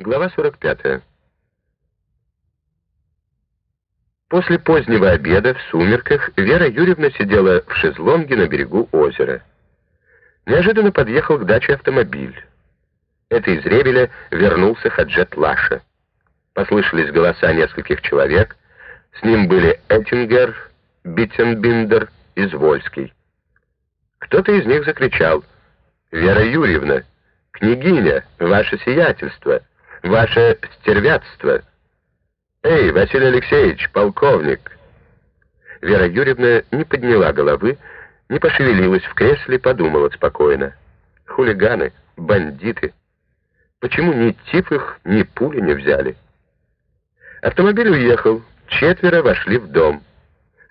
Глава 45. После позднего обеда в сумерках Вера Юрьевна сидела в шезлонге на берегу озера. Неожиданно подъехал к даче автомобиль. Это из Ревеля вернулся Хаджет Лаша. Послышались голоса нескольких человек. С ним были Эттингер, Биттенбиндер и Звольский. Кто-то из них закричал «Вера Юрьевна, княгиня, ваше сиятельство!» Ваше стервятство. Эй, Василий Алексеевич, полковник!» Вера Юрьевна не подняла головы, не пошевелилась в кресле, подумала спокойно. «Хулиганы, бандиты! Почему ни тип их, ни пули не взяли?» Автомобиль уехал, четверо вошли в дом.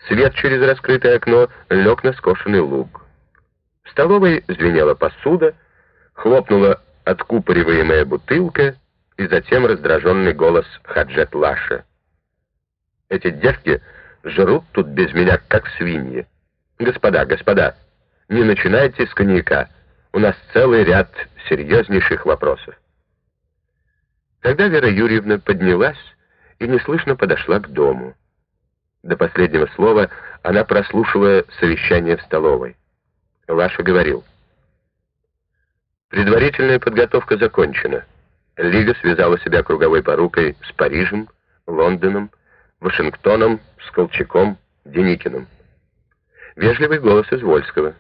Свет через раскрытое окно лег на скошенный луг. В столовой звенела посуда, хлопнула откупориваемая бутылка — и затем раздраженный голос Хаджет Лаша. «Эти девки жрут тут без меня, как свиньи. Господа, господа, не начинайте с коньяка. У нас целый ряд серьезнейших вопросов». Тогда Вера Юрьевна поднялась и неслышно подошла к дому. До последнего слова она прослушала совещание в столовой. Лаша говорил. «Предварительная подготовка закончена». Лига связала себя круговой порукой с Парижем, Лондоном, Вашингтоном, с Колчаком, Деникиным. Вежливый голос из Вольского.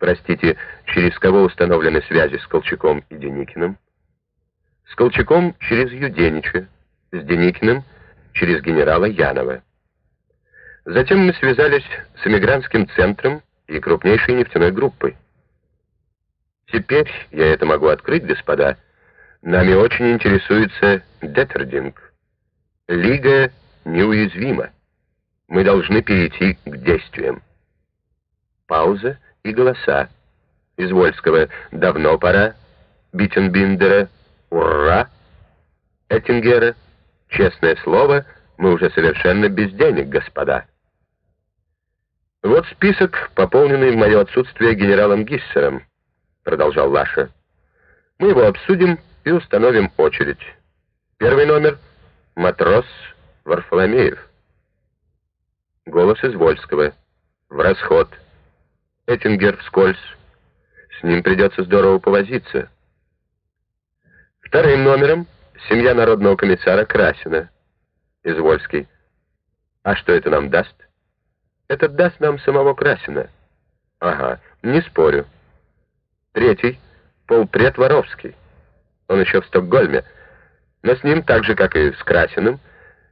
Простите, через кого установлены связи с Колчаком и Деникиным? С Колчаком через Юденича, с Деникиным через генерала Янова. Затем мы связались с эмигрантским центром и крупнейшей нефтяной группой. Теперь я это могу открыть, господа, Нами очень интересуется Деттердинг. Лига неуязвима. Мы должны перейти к действиям. Пауза и голоса. Извольского «Давно пора», Биттенбиндера «Ура», Эттингера «Честное слово, мы уже совершенно без денег, господа». «Вот список, пополненный в мое отсутствие генералом Гиссером», — продолжал Лаша. «Мы его обсудим и установим очередь. Первый номер — матрос Варфоломеев. Голос Извольского. В расход. Эттингер вскользь. С ним придется здорово повозиться. Вторым номером — семья народного комиссара Красина. Извольский. А что это нам даст? Это даст нам самого Красина. Ага, не спорю. Третий — полпред Воровский он еще в Стокгольме. Но с ним, так же, как и с Красиным,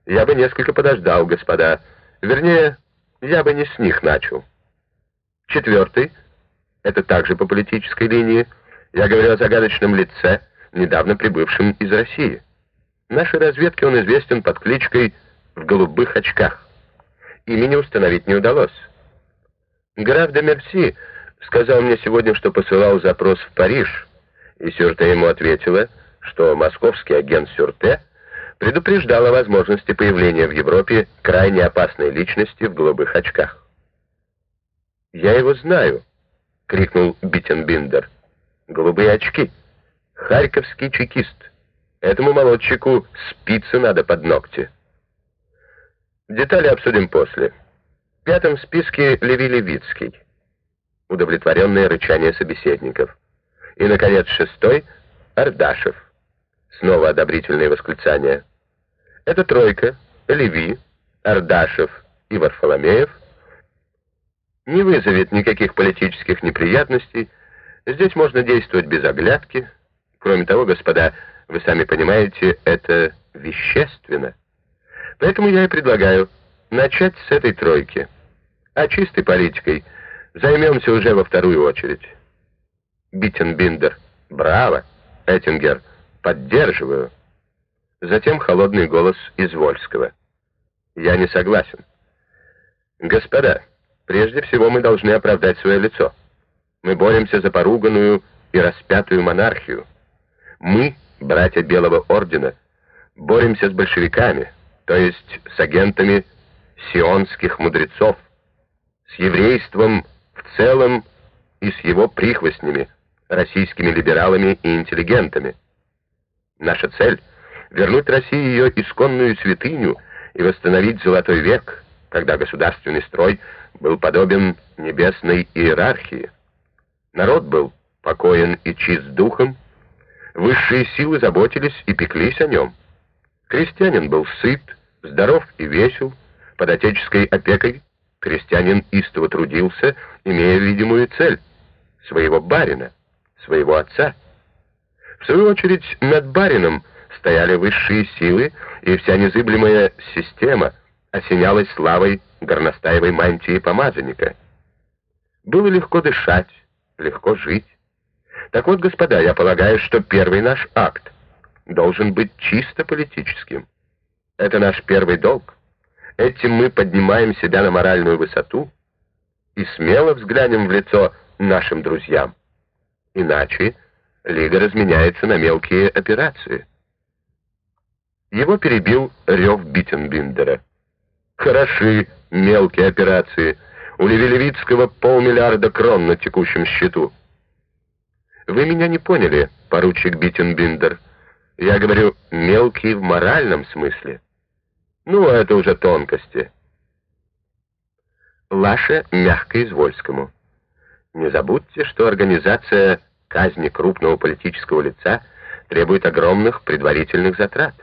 я бы несколько подождал, господа. Вернее, я бы не с них начал. Четвертый, это также по политической линии, я говорю о загадочном лице, недавно прибывшем из России. Нашей разведке он известен под кличкой «В голубых очках». Имени установить не удалось. Граф де Мерси сказал мне сегодня, что посылал запрос в Париж, и Сюрте ему ответила, что московский агент Сюрте предупреждал о возможности появления в Европе крайне опасной личности в голубых очках. «Я его знаю!» — крикнул Биттенбиндер. «Голубые очки! Харьковский чекист! Этому молодчику спицы надо под ногти!» Детали обсудим после. В пятом списке Леви Левицкий. Удовлетворенное рычание собеседников. И, наконец, шестой — Ардашев. Снова одобрительные восклицания. Это тройка — Леви, Ардашев и Варфоломеев — не вызовет никаких политических неприятностей. Здесь можно действовать без оглядки. Кроме того, господа, вы сами понимаете, это вещественно. Поэтому я и предлагаю начать с этой тройки. А чистой политикой займемся уже во вторую очередь. Биттенбиндер. Браво! Эттингер. Поддерживаю. Затем холодный голос Извольского. Я не согласен. Господа, прежде всего мы должны оправдать свое лицо. Мы боремся за поруганную и распятую монархию. Мы, братья Белого Ордена, боремся с большевиками, то есть с агентами сионских мудрецов, с еврейством в целом и с его прихвостнями, российскими либералами и интеллигентами. Наша цель вернуть России ее исконную святыню и восстановить золотой век, когда государственный строй был подобен небесной иерархии. Народ был покоен и чист духом, высшие силы заботились и пеклись о нем. Крестьянин был сыт, здоров и весел, под отеческой опекой крестьянин истово трудился, имея видимую цель — своего барина, своего отца. В свою очередь над барином стояли высшие силы, и вся незыблемая система осенялась славой горностаевой мантии помазанника. Было легко дышать, легко жить. Так вот, господа, я полагаю, что первый наш акт должен быть чисто политическим. Это наш первый долг. Этим мы поднимаем себя на моральную высоту и смело взглянем в лицо нашим друзьям. Иначе Лига разменяется на мелкие операции. Его перебил рев Биттенбиндера. Хороши мелкие операции. У Леви Левицкого полмиллиарда крон на текущем счету. Вы меня не поняли, поручик Биттенбиндер. Я говорю, мелкие в моральном смысле. Ну, это уже тонкости. Лаша мягко Извольскому. Не забудьте, что организация казни крупного политического лица требует огромных предварительных затрат.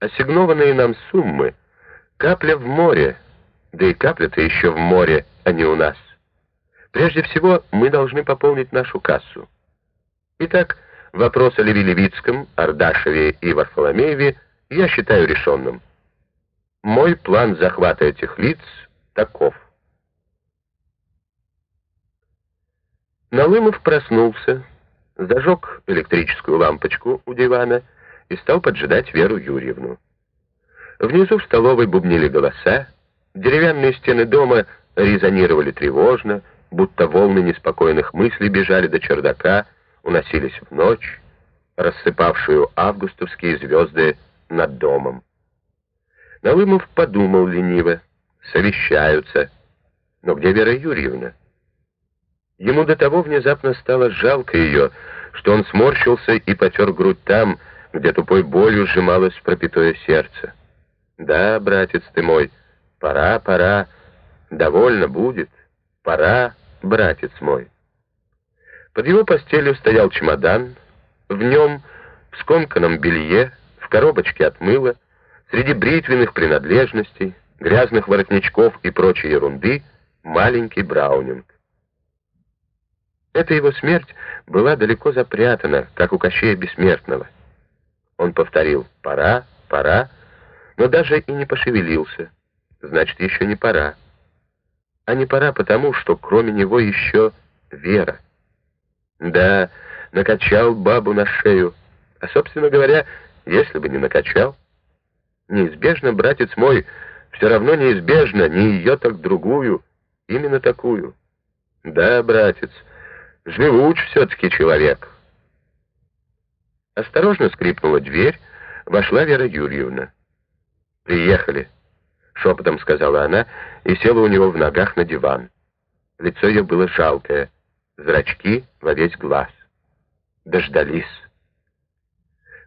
Ассигнованные нам суммы — капля в море, да и капля-то еще в море, а не у нас. Прежде всего, мы должны пополнить нашу кассу. Итак, вопрос о Леви Левицком, Ардашеве и Варфоломееве я считаю решенным. Мой план захвата этих лиц таков. Налымов проснулся, зажег электрическую лампочку у дивана и стал поджидать Веру Юрьевну. Внизу в столовой бубнили голоса, деревянные стены дома резонировали тревожно, будто волны неспокойных мыслей бежали до чердака, уносились в ночь, рассыпавшую августовские звезды над домом. Налымов подумал лениво, совещаются. Но где Вера Юрьевна? Ему до того внезапно стало жалко ее, что он сморщился и потер грудь там, где тупой болью сжималось пропитое сердце. «Да, братец ты мой, пора, пора, довольно будет, пора, братец мой». Под его постелью стоял чемодан, в нем, в скомканном белье, в коробочке от мыла, среди бритвенных принадлежностей, грязных воротничков и прочей ерунды, маленький браунинг. Эта его смерть была далеко запрятана, как у Кощея Бессмертного. Он повторил «пора, пора», но даже и не пошевелился. Значит, еще не пора. А не пора потому, что кроме него еще Вера. Да, накачал бабу на шею. А, собственно говоря, если бы не накачал, неизбежно, братец мой, все равно неизбежно, не ее, так другую, именно такую. Да, братец, живуч все-таки человек. Осторожно скрипнула дверь, вошла Вера Юрьевна. «Приехали», — шепотом сказала она и села у него в ногах на диван. Лицо ее было жалкое, зрачки во весь глаз. Дождались.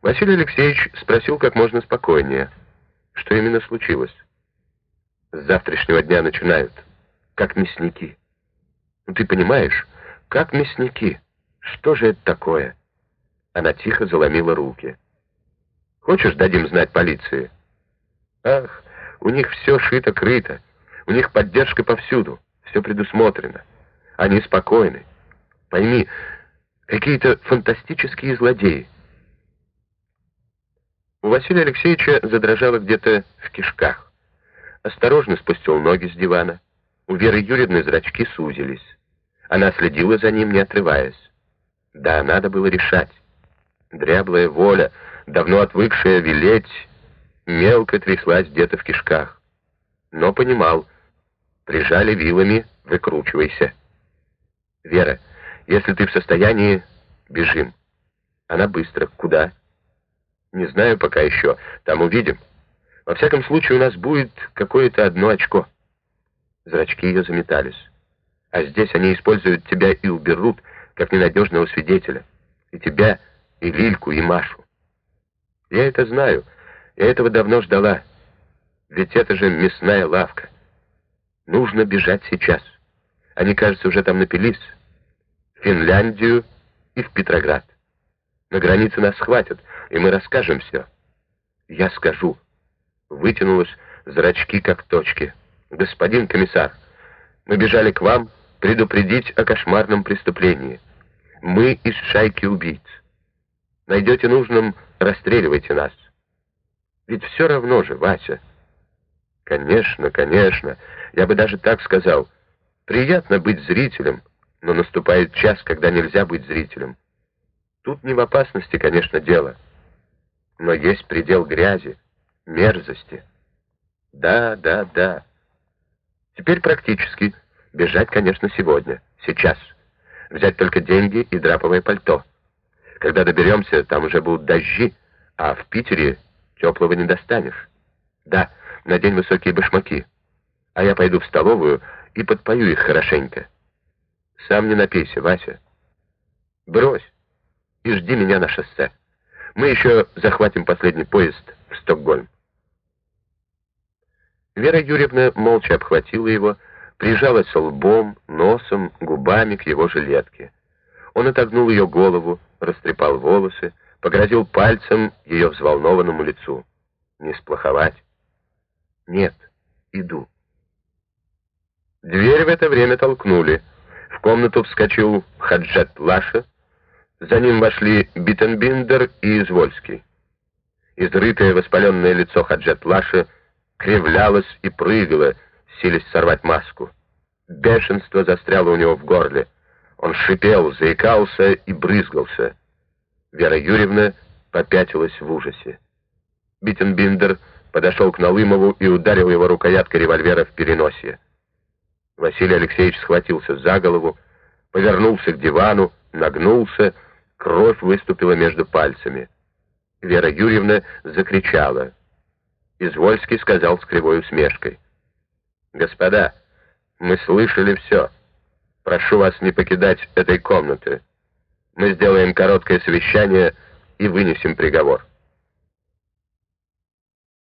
Василий Алексеевич спросил как можно спокойнее, что именно случилось. С завтрашнего дня начинают, как мясники. Ну, ты понимаешь, как мясники. Что же это такое? Она тихо заломила руки. Хочешь, дадим знать полиции? Ах, у них все шито-крыто. У них поддержка повсюду. Все предусмотрено. Они спокойны. Пойми, какие-то фантастические злодеи. У Василия Алексеевича задрожало где-то в кишках. Осторожно спустил ноги с дивана. У Веры Юрьевны зрачки сузились. Она следила за ним, не отрываясь. Да, надо было решать. Дряблая воля, давно отвыкшая велеть, мелко тряслась где-то в кишках. Но понимал, прижали вилами, выкручивайся. Вера, если ты в состоянии, бежим. Она быстро. Куда? Не знаю пока еще. Там увидим. Во всяком случае, у нас будет какое-то одно очко. Зрачки ее заметались. А здесь они используют тебя и уберут, как ненадежного свидетеля. И тебя, и Лильку, и Машу. Я это знаю. Я этого давно ждала. Ведь это же мясная лавка. Нужно бежать сейчас. Они, кажется, уже там напились. В Финляндию и в Петроград. На границе нас схватят, и мы расскажем все. Я скажу. Вытянулась зрачки, как точки. Господин комиссар, мы бежали к вам предупредить о кошмарном преступлении. Мы из шайки убийц. Найдете нужным, расстреливайте нас. Ведь все равно же, Вася. Конечно, конечно, я бы даже так сказал. Приятно быть зрителем, но наступает час, когда нельзя быть зрителем. Тут не в опасности, конечно, дело. Но есть предел грязи, мерзости. Да, да, да. Теперь практически. Бежать, конечно, сегодня, сейчас. Взять только деньги и драповое пальто. Когда доберемся, там уже будут дожди, а в Питере теплого не достанешь. Да, надень высокие башмаки. А я пойду в столовую и подпою их хорошенько. Сам не напейся, Вася. Брось и жди меня на шоссе. Мы еще захватим последний поезд в Стокгольм. Вера Юрьевна молча обхватила его, прижалась лбом, носом, губами к его жилетке. Он отогнул ее голову, растрепал волосы, погрозил пальцем ее взволнованному лицу. «Не сплоховать?» «Нет, иду». Дверь в это время толкнули. В комнату вскочил Хаджат Лаша. За ним вошли Биттенбиндер и Извольский. Изрытое воспаленное лицо Хаджат Лаша кривлялось и прыгало, силясь сорвать маску. Бешенство застряло у него в горле. Он шипел, заикался и брызгался. Вера Юрьевна попятилась в ужасе. Биттенбиндер подошел к Налымову и ударил его рукояткой револьвера в переносие. Василий Алексеевич схватился за голову, повернулся к дивану, нагнулся, кровь выступила между пальцами. Вера Юрьевна закричала. Извольский сказал с кривой усмешкой. «Господа, мы слышали все. Прошу вас не покидать этой комнаты. Мы сделаем короткое совещание и вынесем приговор».